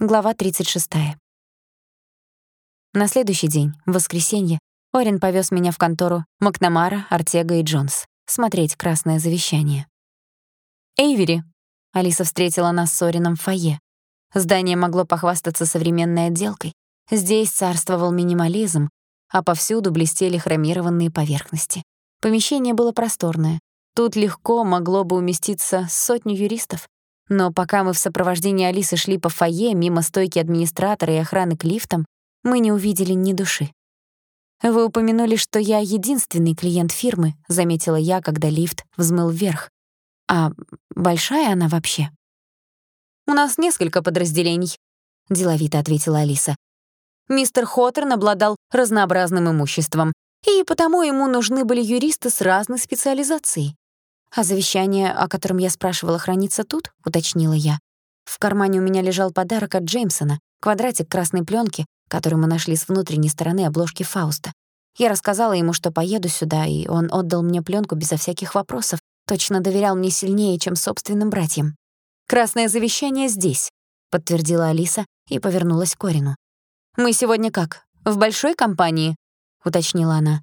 Глава 36. На следующий день, в воскресенье, Орин повез меня в контору Макнамара, Артега и Джонс смотреть «Красное завещание». «Эйвери!» — Алиса встретила нас с Орином в фойе. Здание могло похвастаться современной отделкой. Здесь царствовал минимализм, а повсюду блестели хромированные поверхности. Помещение было просторное. Тут легко могло бы уместиться сотню юристов. Но пока мы в сопровождении Алисы шли по фойе мимо стойки администратора и охраны к лифтам, мы не увидели ни души. «Вы упомянули, что я единственный клиент фирмы», — заметила я, когда лифт взмыл вверх. «А большая она вообще?» «У нас несколько подразделений», — деловито ответила Алиса. «Мистер Хоттерн обладал разнообразным имуществом, и потому ему нужны были юристы с разной специализацией. «А завещание, о котором я спрашивала, хранится тут?» — уточнила я. В кармане у меня лежал подарок от Джеймсона, квадратик красной пленки, который мы нашли с внутренней стороны обложки Фауста. Я рассказала ему, что поеду сюда, и он отдал мне пленку безо всяких вопросов, точно доверял мне сильнее, чем собственным братьям. «Красное завещание здесь», — подтвердила Алиса и повернулась к Корину. «Мы сегодня как, в большой компании?» — уточнила она.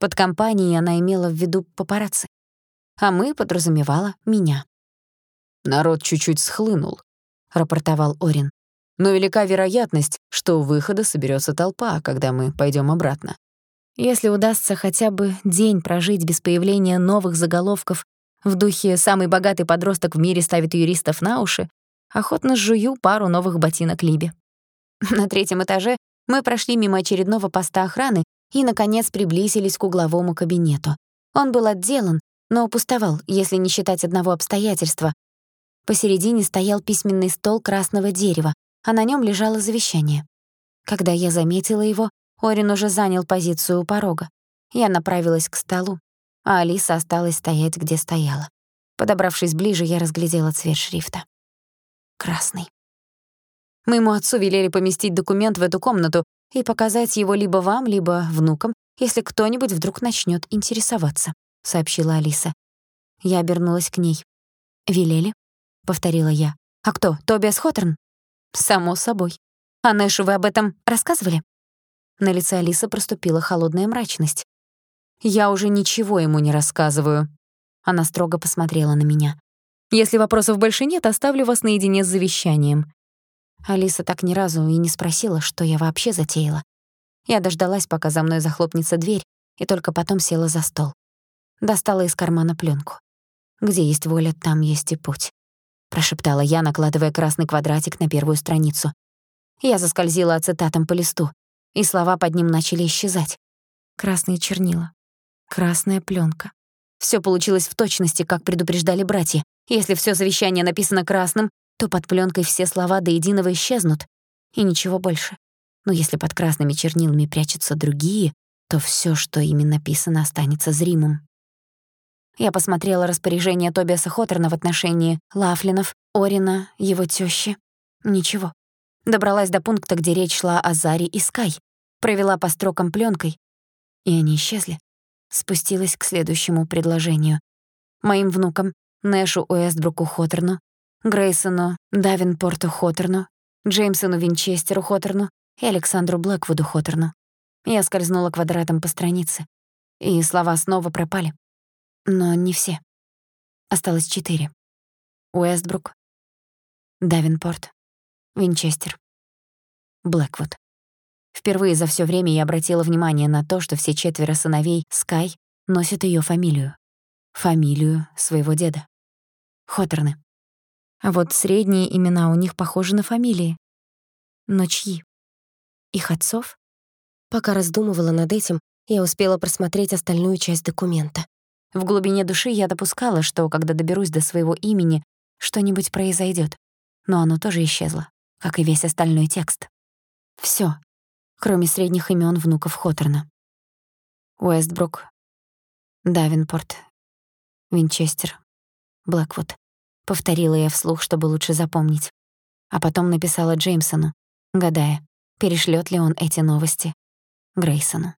Под компанией она имела в виду папарацци а мы подразумевала меня. «Народ чуть-чуть схлынул», — рапортовал Орин. «Но велика вероятность, что у выхода соберется толпа, когда мы пойдем обратно. Если удастся хотя бы день прожить без появления новых заголовков в духе «самый богатый подросток в мире ставит юристов на уши», охотно жую пару новых ботинок Либе. На третьем этаже мы прошли мимо очередного поста охраны и, наконец, приблизились к угловому кабинету. Он был отделан, но пустовал, если не считать одного обстоятельства. Посередине стоял письменный стол красного дерева, а на нём лежало завещание. Когда я заметила его, Орин уже занял позицию у порога. Я направилась к столу, а Алиса осталась стоять, где стояла. Подобравшись ближе, я разглядела цвет шрифта. Красный. Моему отцу велели поместить документ в эту комнату и показать его либо вам, либо внукам, если кто-нибудь вдруг начнёт интересоваться. — сообщила Алиса. Я обернулась к ней. «Велели?» — повторила я. «А кто, Тобиас Хоттерн?» «Само собой. А Нэшу вы об этом рассказывали?» На лице Алисы проступила холодная мрачность. «Я уже ничего ему не рассказываю». Она строго посмотрела на меня. «Если вопросов больше нет, оставлю вас наедине с завещанием». Алиса так ни разу и не спросила, что я вообще затеяла. Я дождалась, пока за мной захлопнется дверь, и только потом села за стол. Достала из кармана пленку. «Где есть воля, там есть и путь», — прошептала я, накладывая красный квадратик на первую страницу. Я заскользила ацетатом по листу, и слова под ним начали исчезать. Красные чернила. Красная пленка. Все получилось в точности, как предупреждали братья. Если все завещание написано красным, то под пленкой все слова до единого исчезнут, и ничего больше. Но если под красными чернилами прячутся другие, то все, что ими написано, останется зримым. Я посмотрела распоряжение Тобиаса Хоттерна в отношении Лафлинов, Орина, его тёщи. Ничего. Добралась до пункта, где речь шла о Заре и Скай. Провела по строкам плёнкой, и они исчезли. Спустилась к следующему предложению. Моим внукам, Нэшу Уэстбруку Хоттерну, Грейсону Давинпорту Хоттерну, Джеймсону Винчестеру Хоттерну и Александру Блэквуду Хоттерну. Я скользнула квадратом по странице, и слова снова пропали. Но не все. Осталось четыре. Уэстбрук, Давинпорт, Винчестер, Блэквуд. Впервые за всё время я обратила внимание на то, что все четверо сыновей Скай носят её фамилию. Фамилию своего деда. Хоттерны. А вот средние имена у них похожи на фамилии. Но чьи? Их отцов? Пока раздумывала над этим, я успела просмотреть остальную часть документа. В глубине души я допускала, что, когда доберусь до своего имени, что-нибудь произойдет, Но оно тоже исчезло, как и весь остальной текст. Всё, кроме средних имен внуков Хоттерна. Уэстбрук, Давинпорт, Винчестер, Блэквуд. Повторила я вслух, чтобы лучше запомнить. А потом написала Джеймсону, гадая, перешлёт ли он эти новости Грейсону.